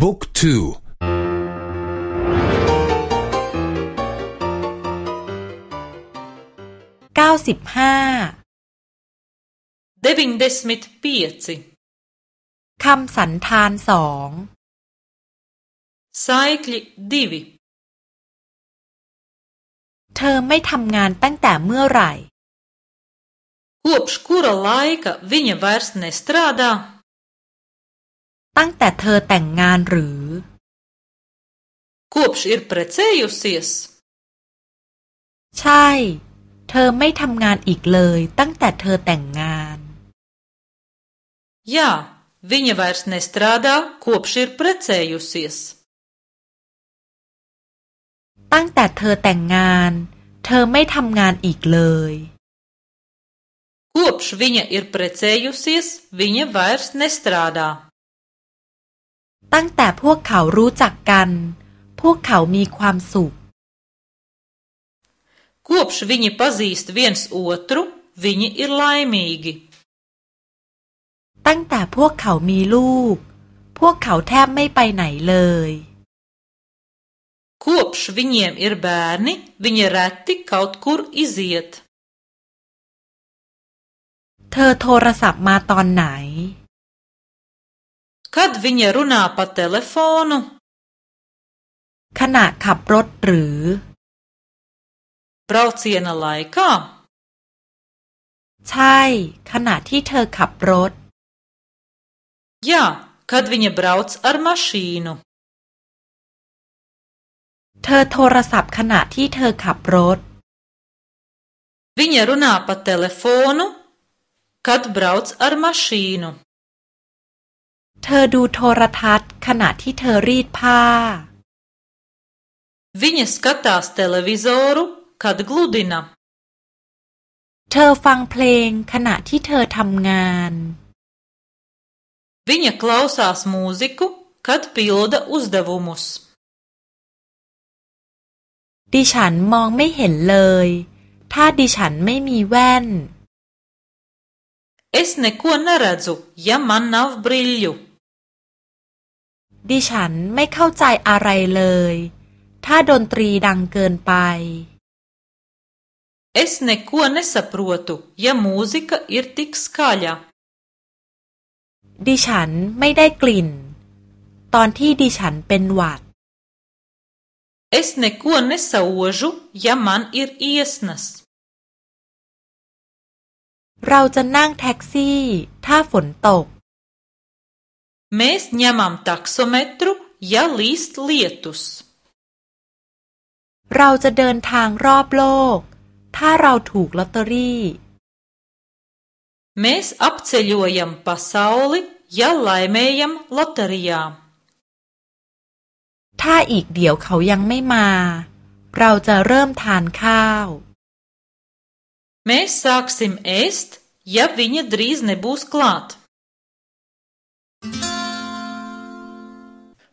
บุ๊กทูเก้าสิบห้าเดวินเดสมิทปีจิคำสันธานสองไซคลิดีวิเธอไม่ทำงานตั้งแต่เมื่อไหร่ Kopš kura laika viņa vairs n e s t r าดาตั้งแต่เธอแต่งงานหรือ Kopš ir precējusies ใช่ เธอไม่ทำงานอีกเลยตั้งแต่เธอแต่งงาน Jā, viņa vairs nestrādā, kopš ir precējusies ตั้งแต่เธอแต่งงาน เธอไม่ทำงานอีกเลย Kopš viņa ir precējusies, viņa vairs nestrādā. ตั้งแต่พวกเขารู้จักกัน พวกเขามีความสุข k บชวิ i ิ i pazīst viens otru, viņi ir laimīgi. ตั้งแต่พวกเขามีลูก พวกเขาแทบไม่ไปไหนเลยว Kopš v ิ ņ i e m ir bērni, viņi ต e t i k ต u t kur i z i e ตเธอโทรศัพท์มาตอนไหน Kad viņa runā pa telefonu? ขณะขับรถหรือ Brauciena laikā? ใช่ขณะที่เธอขับรถ Jā, kad viņa brauc ar mašīnu. เธอโทรศัพท์ขณะที่เธอขับรถ Viņa runā pa telefonu, kad brauc ar mašīnu. เธอดูโทรทัศน์ขณะที่เธอรีดผ้า Viņa skatās televizoru, kad gludina. เธอฟังเพลงขณะที่เธอทำงาน Viņa klausās mūziku, kad pilda uzdevumus. ดิฉันมองไม่เห็นเลยถ้าดิฉันไม่มีแว่น Es neko neredzu, ja man nav brīļu. ดิฉันไม่เข้าใจอะไรเลย ถ้าดนตรีดังเกินไปเเอส Es neko nesaprotu, ja mūzika ir tik s k a ย a ดิฉันไม่ได้กลิ่น ตอนที่ดิฉันเป็นหวัดเอสเน n e ว o nesaužu, ja man ir i อ s n a สเราจะนั่งแท็กซี่ ถ้าฝนตก Mēs ņemam taksometru, ja līst lietus. เราจะเดินทางรอบโลก ถ้าเราถูกลอตเตอรี่ Mēs apceļojam pasauli, ja laimējam loterijā. ถ้าอีกเดี๋ยวเขายังไม่มา เราจะเริ่มทานข้าว Mēs sāksim ēst, ja viņa drīz nebūs klāt.